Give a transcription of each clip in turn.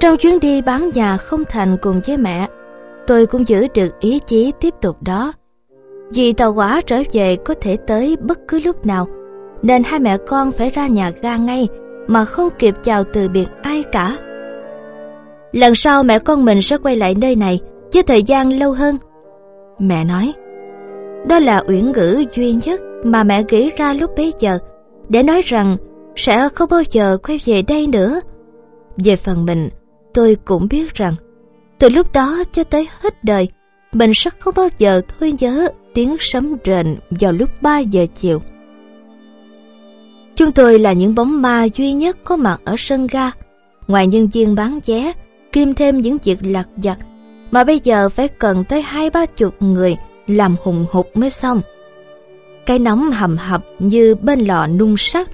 Trong chuyến đi bán nhà không thành cùng với mẹ, tôi cũng giữ được ý chí tiếp tục đó. Vì tàu hỏa trở về có thể tới bất cứ lúc nào, nên hai mẹ con phải ra nhà ga ngay mà không kịp chào từ biệt ai cả. Lần sau mẹ con mình sẽ quay lại nơi này với thời gian lâu hơn. Mẹ nói, đó là uyển ngữ duy nhất mà mẹ nghĩ ra lúc bấy giờ để nói rằng sẽ không bao giờ quay về đây nữa. Về phần mình, tôi cũng biết rằng từ lúc đó cho tới hết đời mình sẽ không bao giờ thôi nhớ tiếng sấm rền vào lúc 3 giờ chiều. Chúng tôi là những bóng ma duy nhất có mặt ở sân ga. Ngoài nhân viên bán vé, kim thêm những việc lặt vặt mà bây giờ phải cần tới hai ba chục người làm hùng hục mới xong. Cái nóng hầm hập như bên lò nung sắt.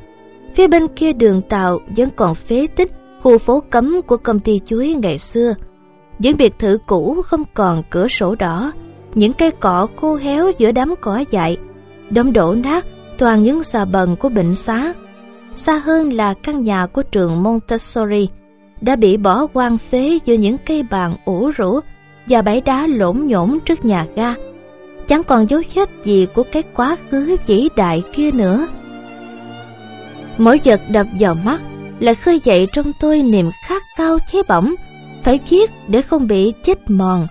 Phía bên kia đường tàu vẫn còn phế tích khu phố cấm của công ty chuối ngày xưa. Những biệt thự cũ không còn cửa sổ đỏ, những cây cọ khô héo giữa đám cỏ dại, đống đổ nát toàn những xà bần của bệnh xá. Xa hơn là căn nhà của trường Montessori đã bị bỏ hoang phế giữa những cây bàn ủ rũ và bãi đá lổn nhổn trước nhà ga. Chẳng còn dấu vết gì của cái quá khứ vĩ đại kia nữa. Mỗi vật đập vào mắt lại khơi dậy trong tôi niềm khát cao cháy bỏng, phải viết để không bị chết mòn.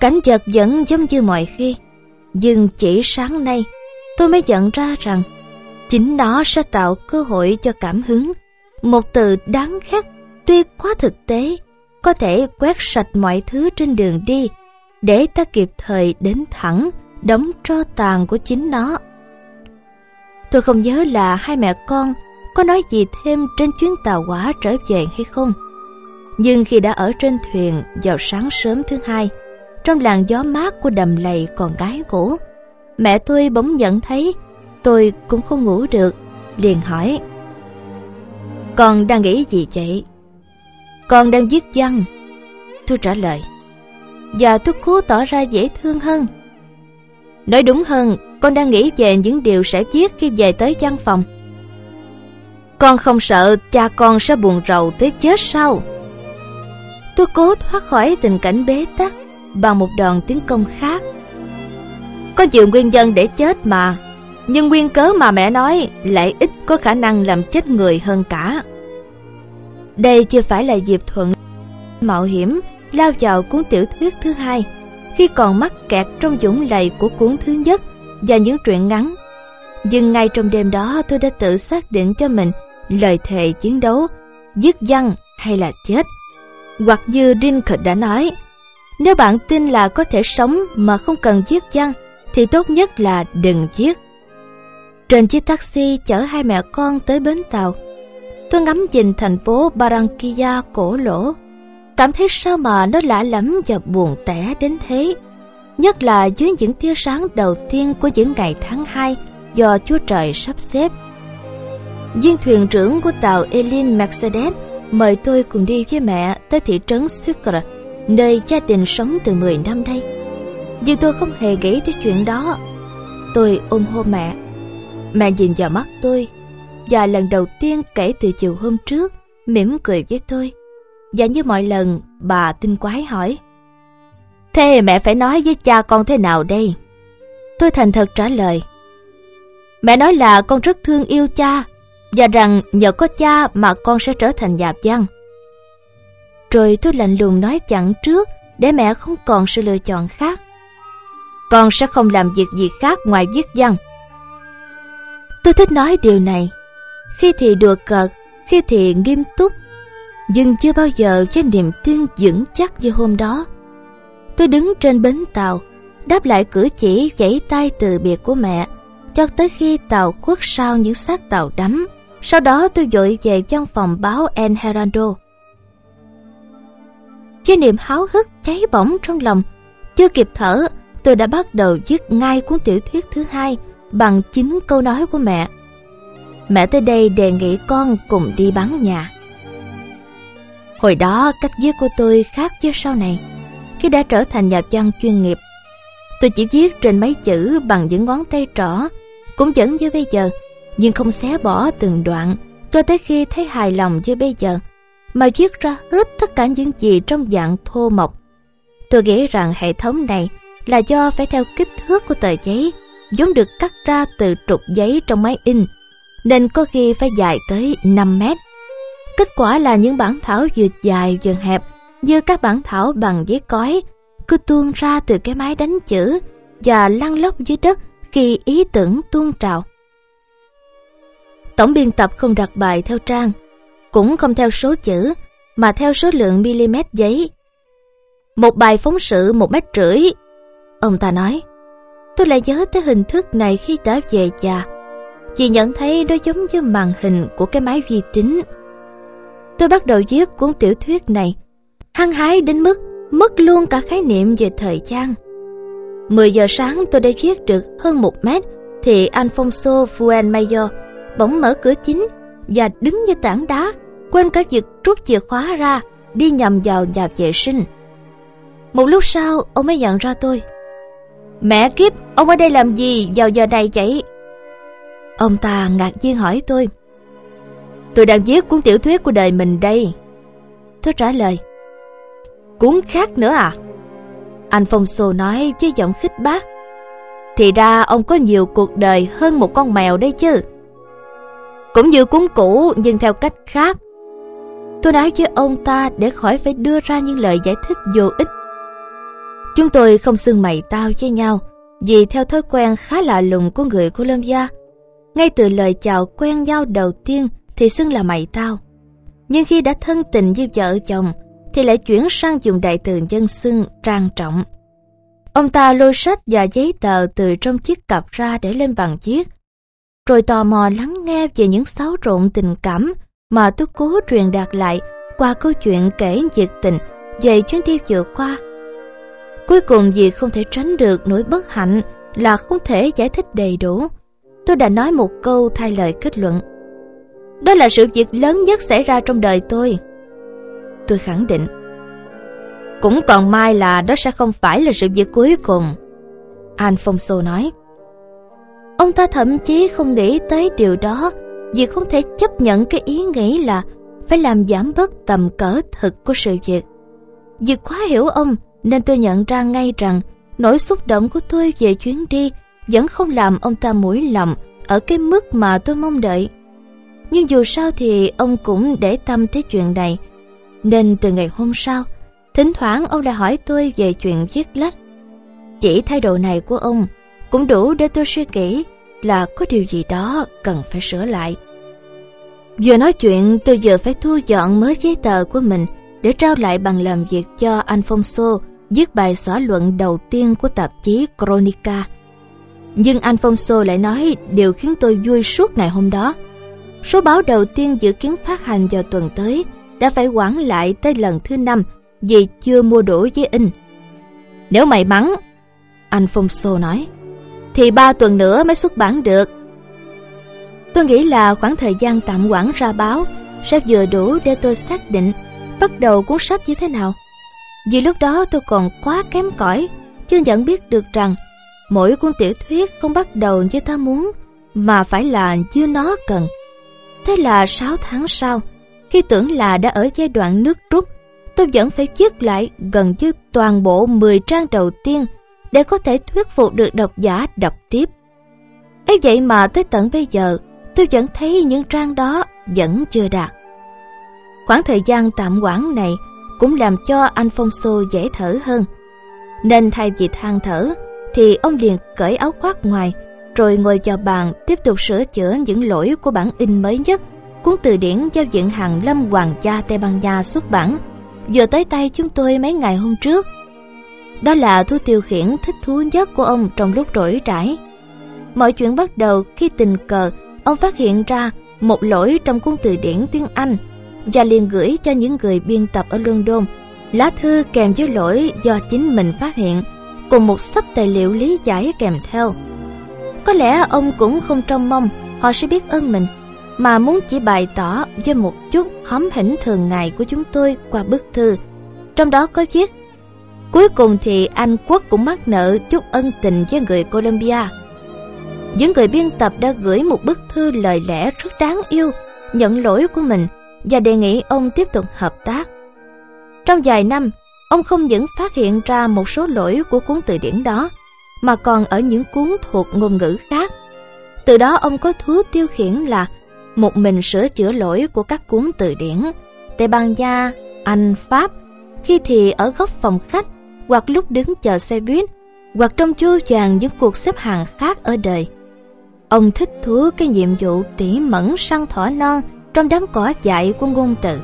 Cảnh vật vẫn giống như mọi khi, nhưng chỉ sáng nay tôi mới nhận ra rằng chính nó sẽ tạo cơ hội cho cảm hứng. Một từ đáng ghét tuy quá thực tế, có thể quét sạch mọi thứ trên đường đi để ta kịp thời đến thẳng đóng tro tàn của chính nó. Tôi không nhớ là hai mẹ con có nói gì thêm trên chuyến tàu quả trở về hay không. Nhưng khi đã ở trên thuyền vào sáng sớm thứ hai, trong làn gió mát của đầm lầy còn gái ngủ, mẹ tôi bỗng nhận thấy tôi cũng không ngủ được, liền hỏi. Con đang nghĩ gì vậy? Con đang viết văn. Tôi trả lời. Và tôi cố tỏ ra dễ thương hơn. Nói đúng hơn, con đang nghĩ về những điều sẽ viết khi về tới văn phòng. Con không sợ cha con sẽ buồn rầu tới chết sao? Tôi cố thoát khỏi tình cảnh bế tắc bằng một đòn tiến công khác. Có nhiều nguyên nhân để chết mà, nhưng nguyên cớ mà mẹ nói lại ít có khả năng làm chết người hơn cả. Đây chưa phải là dịp thuận mạo hiểm lao vào cuốn tiểu thuyết thứ hai khi còn mắc kẹt trong dũng lầy của cuốn thứ nhất và những truyện ngắn. Nhưng ngay trong đêm đó tôi đã tự xác định cho mình lời thề chiến đấu, giết văn hay là chết. Hoặc như Rinker đã nói, nếu bạn tin là có thể sống mà không cần giết văn, thì tốt nhất là đừng giết. Trên chiếc taxi chở hai mẹ con tới bến tàu, tôi ngắm nhìn thành phố Barranquilla cổ lỗ, cảm thấy sao mà nó lạ lắm và buồn tẻ đến thế. Nhất là dưới những tia sáng đầu tiên của những ngày tháng 2 do Chúa Trời sắp xếp viên thuyền trưởng của tàu Elin Mercedes mời tôi cùng đi với mẹ tới thị trấn Sucre, nơi gia đình sống từ 10 năm đây. Nhưng tôi không hề nghĩ tới chuyện đó. Tôi ôm hôn mẹ. Mẹ nhìn vào mắt tôi, và lần đầu tiên kể từ chiều hôm trước, mỉm cười với tôi. Và như mọi lần, bà tinh quái hỏi. Thế mẹ phải nói với cha con thế nào đây? Tôi thành thật trả lời. Mẹ nói là con rất thương yêu cha và rằng nhờ có cha mà con sẽ trở thành nhà văn. Rồi tôi lạnh lùng nói chặn trước để mẹ không còn sự lựa chọn khác. Con sẽ không làm việc gì khác ngoài viết văn. Tôi thích nói điều này. Khi thì đùa cợt, khi thì nghiêm túc, nhưng chưa bao giờ với niềm tin vững chắc như hôm đó. Tôi đứng trên bến tàu, đáp lại cử chỉ vẫy tay từ biệt của mẹ, cho tới khi tàu khuất sau những xác tàu đắm sau đó tôi dội về văn phòng báo El Heraldo. Với niềm háo hức cháy bỏng trong lòng, chưa kịp thở, tôi đã bắt đầu viết ngay cuốn tiểu thuyết thứ hai bằng chính câu nói của mẹ. Mẹ tới đây đề nghị con cùng đi bán nhà. Hồi đó cách viết của tôi khác với sau này. Khi đã trở thành nhà văn chuyên nghiệp, tôi chỉ viết trên mấy chữ bằng những ngón tay trỏ, cũng vẫn như bây giờ nhưng không xé bỏ từng đoạn cho tới khi thấy hài lòng như bây giờ, mà viết ra hết tất cả những gì trong dạng thô mộc. Tôi nghĩ rằng hệ thống này là do phải theo kích thước của tờ giấy, vốn được cắt ra từ trục giấy trong máy in, nên có khi phải dài tới 5 mét. Kết quả là những bản thảo vừa dài vừa hẹp, như các bản thảo bằng giấy cói, cứ tuôn ra từ cái máy đánh chữ và lăn lóc dưới đất khi ý tưởng tuôn trào. Tổng biên tập không đặt bài theo trang, cũng không theo số chữ, mà theo số lượng mm giấy. Một bài phóng sự một mét rưỡi, ông ta nói. Tôi lại nhớ tới hình thức này khi đã về già. Chỉ nhận thấy nó giống như màn hình của cái máy vi tính. Tôi bắt đầu viết cuốn tiểu thuyết này, hăng hái đến mức mất luôn cả khái niệm về thời gian. 10 giờ sáng tôi đã viết được hơn một mét thì Alfonso Fuenmayor bỗng mở cửa chính và đứng như tảng đá, quên cả việc rút chìa khóa ra, đi nhầm vào nhà vệ sinh. Một lúc sau, ông mới nhận ra tôi. Mẹ kiếp, ông ở đây làm gì vào giờ này vậy? Ông ta ngạc nhiên hỏi tôi. Tôi đang viết cuốn tiểu thuyết của đời mình đây. Tôi trả lời. Cuốn khác nữa à? Anh Phong Sô nói với giọng khích bác. Thì ra ông có nhiều cuộc đời hơn một con mèo đấy chứ. Cũng như cuốn cũ, nhưng theo cách khác. Tôi nói với ông ta để khỏi phải đưa ra những lời giải thích vô ích. Chúng tôi không xưng mày tao với nhau, vì theo thói quen khá lạ lùng của người Colombia. Ngay từ lời chào quen nhau đầu tiên thì xưng là mày tao. Nhưng khi đã thân tình như vợ chồng thì lại chuyển sang dùng đại từ dân xưng trang trọng. Ông ta lôi sách và giấy tờ từ trong chiếc cặp ra để lên bàn viết, rồi tò mò lắng nghe về những xáo trộn tình cảm mà tôi cố truyền đạt lại qua câu chuyện kể nhiệt tình về chuyến đi vừa qua. Cuối cùng vì không thể tránh được nỗi bất hạnh là không thể giải thích đầy đủ, tôi đã nói một câu thay lời kết luận. Đó là sự việc lớn nhất xảy ra trong đời tôi. Tôi khẳng định. Cũng còn mai là đó sẽ không phải là sự việc cuối cùng. Alfonso nói. Ông ta thậm chí không nghĩ tới điều đó, vì không thể chấp nhận cái ý nghĩ là phải làm giảm bớt tầm cỡ thực của sự việc. Vì quá hiểu ông, nên tôi nhận ra ngay rằng nỗi xúc động của tôi về chuyến đi vẫn không làm ông ta mũi lòng ở cái mức mà tôi mong đợi. Nhưng dù sao thì ông cũng để tâm tới chuyện này nên từ ngày hôm sau, thỉnh thoảng ông lại hỏi tôi về chuyện viết lách. Chỉ thái độ này của ông cũng đủ để tôi suy nghĩ là có điều gì đó cần phải sửa lại. Vừa nói chuyện tôi vừa phải thu dọn mới giấy tờ của mình để trao lại bằng làm việc cho Alfonso viết bài xóa luận đầu tiên của tạp chí Cronica. Nhưng Alfonso lại nói điều khiến tôi vui suốt ngày hôm đó. Số báo đầu tiên dự kiến phát hành vào tuần tới đã phải quản lại tới lần thứ năm vì chưa mua đủ giấy in. Nếu may mắn, anh Phong Sô nói, thì ba tuần nữa mới xuất bản được. Tôi nghĩ là khoảng thời gian tạm quản ra báo sẽ vừa đủ để tôi xác định bắt đầu cuốn sách như thế nào. Vì lúc đó tôi còn quá kém cỏi, chưa nhận biết được rằng mỗi cuốn tiểu thuyết không bắt đầu như ta muốn, mà phải là như nó cần. Thế là 6 tháng sau, khi tưởng là đã ở giai đoạn nước rút, tôi vẫn phải viết lại gần như toàn bộ 10 trang đầu tiên để có thể thuyết phục được độc giả đọc tiếp. ấy vậy mà tới tận bây giờ, tôi vẫn thấy những trang đó vẫn chưa đạt. Khoảng thời gian tạm quản này cũng làm cho anh Phong Alfonso dễ thở hơn. Nên thay vì than thở, thì ông liền cởi áo khoác ngoài, rồi ngồi vào bàn tiếp tục sửa chữa những lỗi của bản in mới nhất, cuốn từ điển giao diện hàng lâm hoàng gia Tây Ban Nha xuất bản vừa tới tay chúng tôi mấy ngày hôm trước. Đó là thú tiêu khiển thích thú nhất của ông trong lúc rỗi rãi. Mọi chuyện bắt đầu khi tình cờ, ông phát hiện ra một lỗi trong cuốn từ điển tiếng Anh và liền gửi cho những người biên tập ở London lá thư kèm với lỗi do chính mình phát hiện, cùng một sắp tài liệu lý giải kèm theo. Có lẽ ông cũng không trông mong họ sẽ biết ơn mình mà muốn chỉ bày tỏ với một chút hóm hỉnh thường ngày của chúng tôi qua bức thư. Trong đó có viết, cuối cùng thì Anh quốc cũng mắc nợ chút ân tình với người Colombia. những người biên tập đã gửi một bức thư lời lẽ rất đáng yêu, nhận lỗi của mình và đề nghị ông tiếp tục hợp tác. Trong vài năm, ông không những phát hiện ra một số lỗi của cuốn từ điển đó, mà còn ở những cuốn thuộc ngôn ngữ khác. Từ đó ông có thú tiêu khiển là một mình sửa chữa lỗi của các cuốn từ điển, Tây Ban Nha, Anh, Pháp, khi thì ở góc phòng khách, hoặc lúc đứng chờ xe buýt, hoặc trong chu choàng những cuộc xếp hàng khác ở đời. Ông thích thú cái nhiệm vụ tỉ mẩn săn thỏ non trong đám cỏ dại của ngôn từ.